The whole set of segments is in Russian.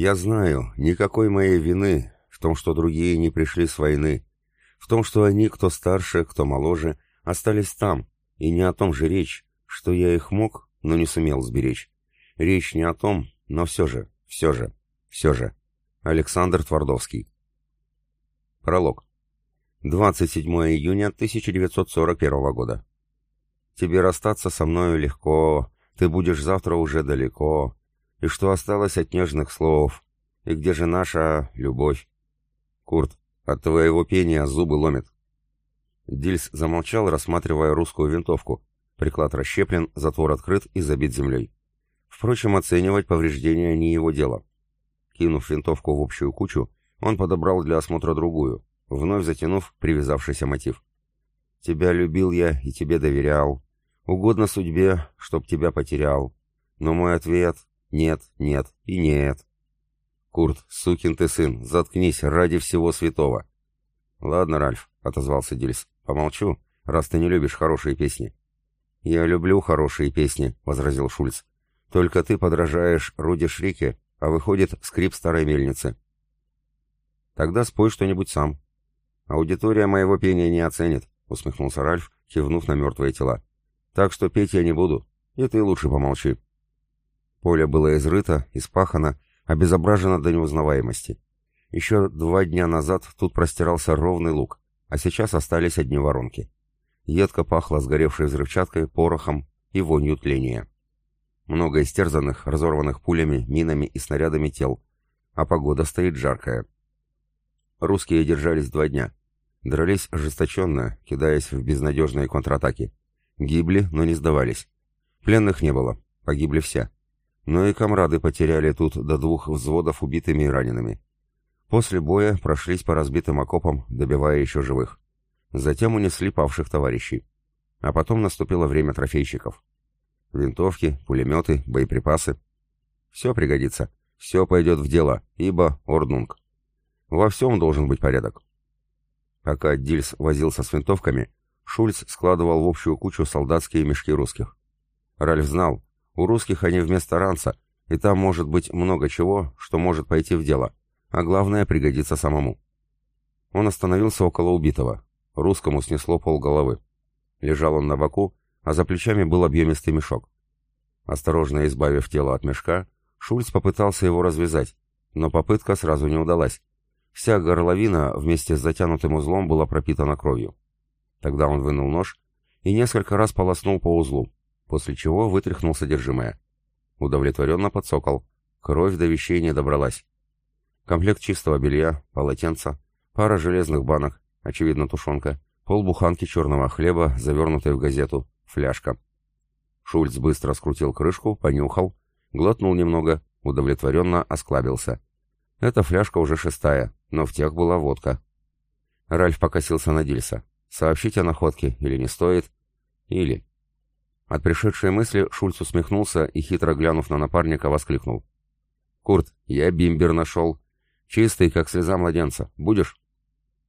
Я знаю, никакой моей вины в том, что другие не пришли с войны, в том, что они, кто старше, кто моложе, остались там, и не о том же речь, что я их мог, но не сумел сберечь. Речь не о том, но все же, все же, все же. Александр Твардовский. Пролог. 27 июня 1941 года. Тебе расстаться со мною легко, ты будешь завтра уже далеко. И что осталось от нежных слов? И где же наша любовь? Курт, от твоего пения зубы ломит. Дильс замолчал, рассматривая русскую винтовку. Приклад расщеплен, затвор открыт и забит землей. Впрочем, оценивать повреждения не его дело. Кинув винтовку в общую кучу, он подобрал для осмотра другую, вновь затянув привязавшийся мотив. «Тебя любил я и тебе доверял. Угодно судьбе, чтоб тебя потерял. Но мой ответ — нет, нет и нет». «Курт, сукин ты сын, заткнись ради всего святого». «Ладно, Ральф», — отозвался Дильс, — «помолчу, раз ты не любишь хорошие песни». «Я люблю хорошие песни», — возразил Шульц. «Только ты подражаешь Руди Шрике, а выходит скрип старой мельницы». «Тогда спой что-нибудь сам». «Аудитория моего пения не оценит», — усмехнулся Ральф, кивнув на мертвые тела. «Так что петь я не буду, и ты лучше помолчи». Поле было изрыто, испахано, обезображено до неузнаваемости. Еще два дня назад тут простирался ровный луг, а сейчас остались одни воронки. Едко пахло сгоревшей взрывчаткой, порохом и вонью тления. Много истерзанных, разорванных пулями, минами и снарядами тел. А погода стоит жаркая. Русские держались два дня. Дрались ожесточенно, кидаясь в безнадежные контратаки. Гибли, но не сдавались. Пленных не было, погибли все. Но и комрады потеряли тут до двух взводов убитыми и ранеными. После боя прошлись по разбитым окопам, добивая еще живых. Затем унесли павших товарищей. А потом наступило время трофейщиков. Винтовки, пулеметы, боеприпасы. Все пригодится. Все пойдет в дело, ибо Орднунг. Во всем должен быть порядок. Пока Дильс возился с винтовками, Шульц складывал в общую кучу солдатские мешки русских. Ральф знал, у русских они вместо ранца, и там может быть много чего, что может пойти в дело, а главное пригодится самому. Он остановился около убитого. Русскому снесло полголовы. Лежал он на боку, а за плечами был объемистый мешок. Осторожно избавив тело от мешка, Шульц попытался его развязать, но попытка сразу не удалась. Вся горловина вместе с затянутым узлом была пропитана кровью. Тогда он вынул нож и несколько раз полоснул по узлу, после чего вытряхнул содержимое. Удовлетворенно подсокол. Кровь до вещей не добралась. Комплект чистого белья, полотенца, пара железных банок, очевидно тушенка, полбуханки черного хлеба, завернутой в газету, фляжка. Шульц быстро скрутил крышку, понюхал, глотнул немного, удовлетворенно осклабился. Эта фляжка уже шестая, но в тех была водка. Ральф покосился на Дильса. Сообщить о находке или не стоит? Или... От пришедшей мысли Шульц усмехнулся и, хитро глянув на напарника, воскликнул. «Курт, я бимбер нашел. Чистый, как слеза младенца. Будешь?»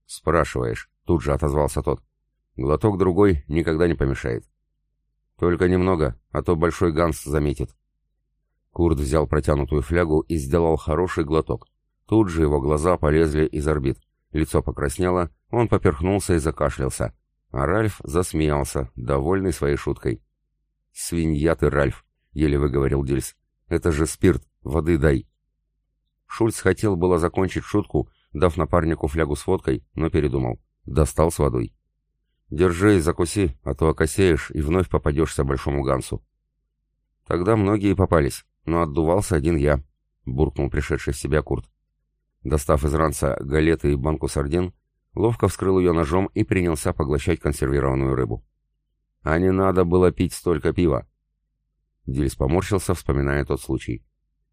«Спрашиваешь», — тут же отозвался тот. «Глоток другой никогда не помешает». «Только немного, а то большой Ганс заметит». Курт взял протянутую флягу и сделал хороший глоток. Тут же его глаза полезли из орбит. Лицо покраснело, он поперхнулся и закашлялся. А Ральф засмеялся, довольный своей шуткой. «Свинья ты, Ральф!» — еле выговорил Дильс. «Это же спирт, воды дай!» Шульц хотел было закончить шутку, дав напарнику флягу с водкой, но передумал. Достал с водой. «Держи и закуси, а то окосеешь и вновь попадешься большому Гансу». Тогда многие попались, но отдувался один я, — буркнул пришедший в себя Курт. Достав из ранца галеты и банку сардин, ловко вскрыл ее ножом и принялся поглощать консервированную рыбу. А не надо было пить столько пива. Дильс поморщился, вспоминая тот случай.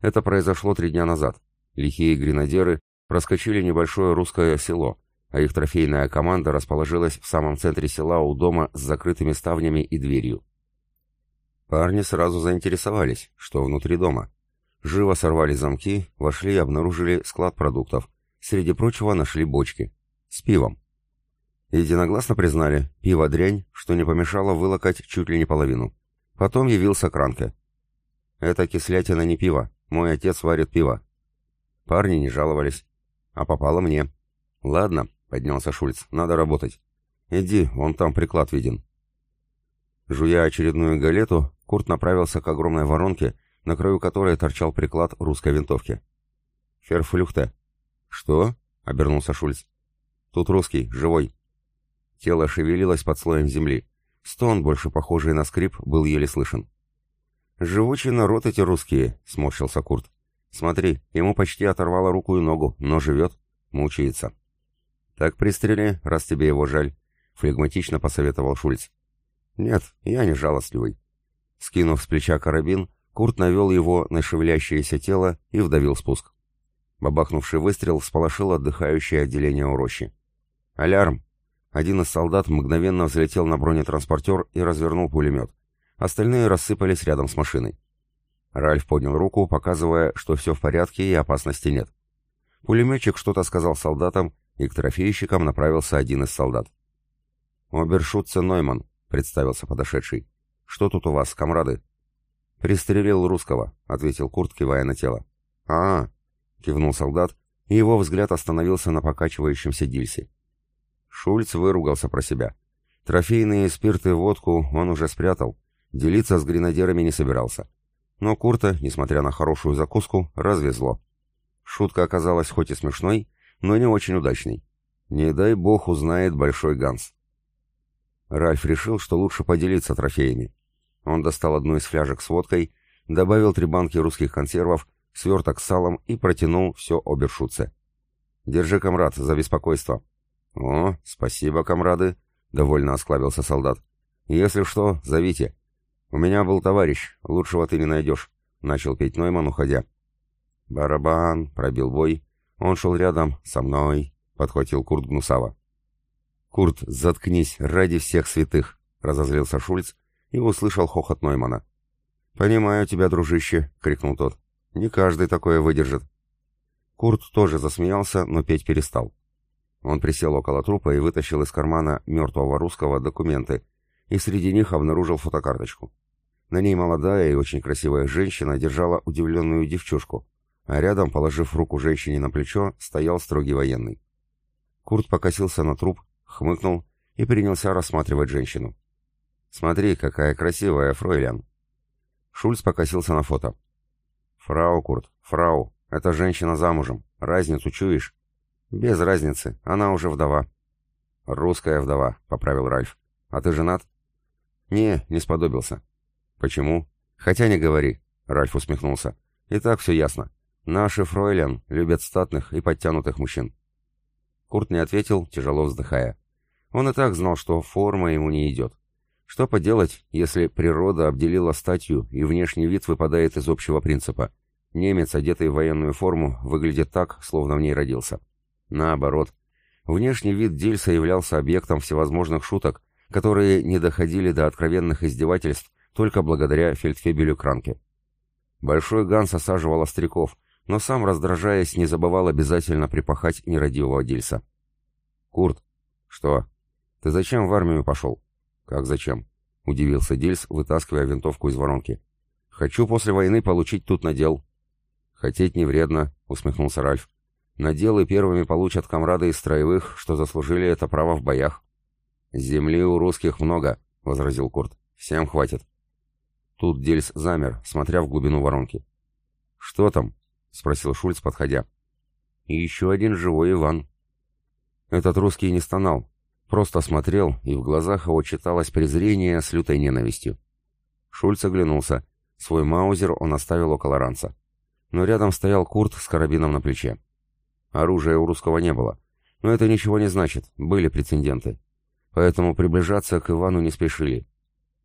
Это произошло три дня назад. Лихие гренадеры проскочили небольшое русское село, а их трофейная команда расположилась в самом центре села у дома с закрытыми ставнями и дверью. Парни сразу заинтересовались, что внутри дома. Живо сорвали замки, вошли и обнаружили склад продуктов. Среди прочего нашли бочки. С пивом. Единогласно признали, пиво дрянь, что не помешало вылокать чуть ли не половину. Потом явился Кранке. «Это кислятина не пиво. Мой отец варит пиво». Парни не жаловались. А попало мне. Ладно, поднялся Шульц, надо работать. Иди, вон там приклад виден. Жуя очередную галету, Курт направился к огромной воронке, на краю которой торчал приклад русской винтовки. «Ферфлюхте». «Что?» — обернулся Шульц. «Тут русский, живой». Тело шевелилось под слоем земли. Стон, больше похожий на скрип, был еле слышен. «Живучий народ эти русские», — сморщился Курт. «Смотри, ему почти оторвало руку и ногу, но живет, мучается». «Так пристрели, раз тебе его жаль», — флегматично посоветовал Шульц. «Нет, я не жалостливый». Скинув с плеча карабин, Курт навел его на шевелящееся тело и вдавил спуск. Бабахнувший выстрел всполошил отдыхающее отделение у рощи. «Алярм!» Один из солдат мгновенно взлетел на бронетранспортер и развернул пулемет. Остальные рассыпались рядом с машиной. Ральф поднял руку, показывая, что все в порядке и опасности нет. Пулеметчик что-то сказал солдатам, и к трофейщикам направился один из солдат. «Обершутце Нойман», — представился подошедший. «Что тут у вас, комрады?» «Пристрелил русского», — ответил Курт, кивая на тело. а, -а, кивнул солдат, и его взгляд остановился на покачивающемся Дильсе. Шульц выругался про себя. Трофейные спирты и водку он уже спрятал, Делиться с гренадерами не собирался. Но Курта, несмотря на хорошую закуску, развезло. Шутка оказалась хоть и смешной, но не очень удачной. Не дай бог узнает Большой Ганс. Ральф решил, что лучше поделиться трофеями. Он достал одну из фляжек с водкой, добавил три банки русских консервов, сверток с салом и протянул все обершутце. «Держи, комрад, за беспокойство». «О, спасибо, комрады», — довольно осклабился солдат. «Если что, зовите. «У меня был товарищ, лучшего ты не найдешь», — начал петь Нойман, уходя. «Барабан», — пробил бой. «Он шел рядом, со мной», — подхватил Курт Гнусава. «Курт, заткнись, ради всех святых», — разозлился Шульц и услышал хохот Ноймана. «Понимаю тебя, дружище», — крикнул тот. «Не каждый такое выдержит». Курт тоже засмеялся, но петь перестал. Он присел около трупа и вытащил из кармана мертвого русского документы, и среди них обнаружил фотокарточку. На ней молодая и очень красивая женщина держала удивленную девчушку, а рядом, положив руку женщине на плечо, стоял строгий военный. Курт покосился на труп, хмыкнул и принялся рассматривать женщину. «Смотри, какая красивая, фройлян!» Шульц покосился на фото. «Фрау, Курт, фрау, эта женщина замужем. Разницу чуешь?» «Без разницы, она уже вдова». «Русская вдова», — поправил Ральф. «А ты женат?» «Не, не сподобился». «Почему?» «Хотя не говори», — Ральф усмехнулся. «И так все ясно. Наши фройлен любят статных и подтянутых мужчин». Курт не ответил, тяжело вздыхая. Он и так знал, что форма ему не идет. Что поделать, если природа обделила статью и внешний вид выпадает из общего принципа? Немец, одетый в военную форму, выглядит так, словно в ней родился. Наоборот. Внешний вид Дильса являлся объектом всевозможных шуток, которые не доходили до откровенных издевательств только благодаря фельдфебелю Кранке. Большой Ганс осаживал остряков, но сам, раздражаясь, не забывал обязательно припахать нерадивого Дильса. «Курт!» «Что? Ты зачем в армию пошел?» «Как зачем?» — удивился Дильс, вытаскивая винтовку из воронки. «Хочу после войны получить тут надел». «Хотеть не вредно», — усмехнулся Ральф. «Наделы первыми получат комрады из строевых, что заслужили это право в боях». «Земли у русских много», — возразил Курт. «Всем хватит». Тут Дельс замер, смотря в глубину воронки. «Что там?» — спросил Шульц, подходя. «И еще один живой Иван». Этот русский не стонал, просто смотрел, и в глазах его читалось презрение с лютой ненавистью. Шульц оглянулся. Свой маузер он оставил около ранца. Но рядом стоял Курт с карабином на плече. Оружия у русского не было. Но это ничего не значит, были прецеденты поэтому приближаться к Ивану не спешили.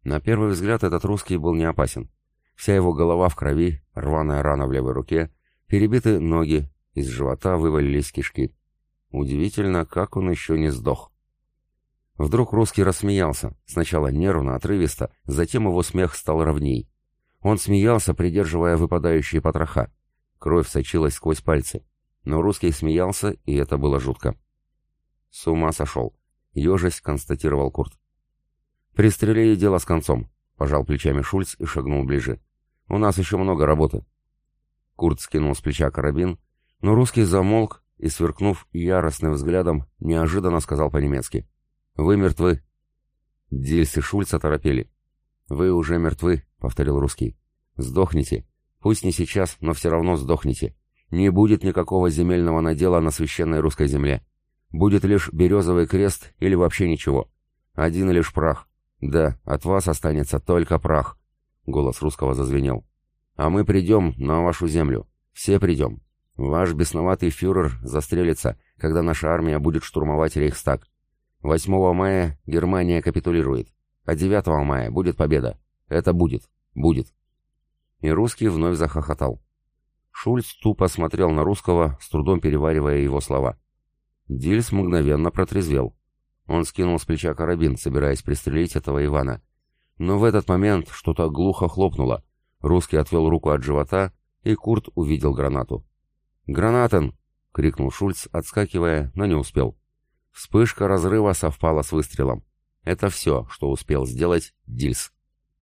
На первый взгляд этот русский был не опасен. Вся его голова в крови, рваная рана в левой руке, перебиты ноги, из живота вывалились кишки. Удивительно, как он еще не сдох. Вдруг русский рассмеялся, сначала нервно, отрывисто, затем его смех стал ровней. Он смеялся, придерживая выпадающие потроха. Кровь сочилась сквозь пальцы. Но русский смеялся, и это было жутко. С ума сошел. Ежась констатировал Курт. «Пристрели и дело с концом», — пожал плечами Шульц и шагнул ближе. «У нас еще много работы». Курт скинул с плеча карабин, Но русский замолк и, сверкнув яростным взглядом, неожиданно сказал по-немецки. «Вы мертвы». Дильс и Шульц оторопели. «Вы уже мертвы», — повторил русский. «Сдохните. Пусть не сейчас, но все равно сдохните. Не будет никакого земельного надела на священной русской земле. Будет лишь березовый крест или вообще ничего. Один лишь прах. Да, от вас останется только прах». Голос русского зазвенел. «А мы придем на вашу землю. Все придем. Ваш бесноватый фюрер застрелится, когда наша армия будет штурмовать Рейхстаг. 8 мая Германия капитулирует, а 9 мая будет победа. Это будет. Будет. И русский вновь захохотал. Шульц тупо смотрел на русского, с трудом переваривая его слова. Дильс мгновенно протрезвел. Он скинул с плеча карабин, собираясь пристрелить этого Ивана. Но в этот момент что-то глухо хлопнуло. Русский отвел руку от живота, и Курт увидел гранату. «Гранатен!» — крикнул Шульц, отскакивая, но не успел. Вспышка разрыва совпала с выстрелом. Это все, что успел сделать Дильс.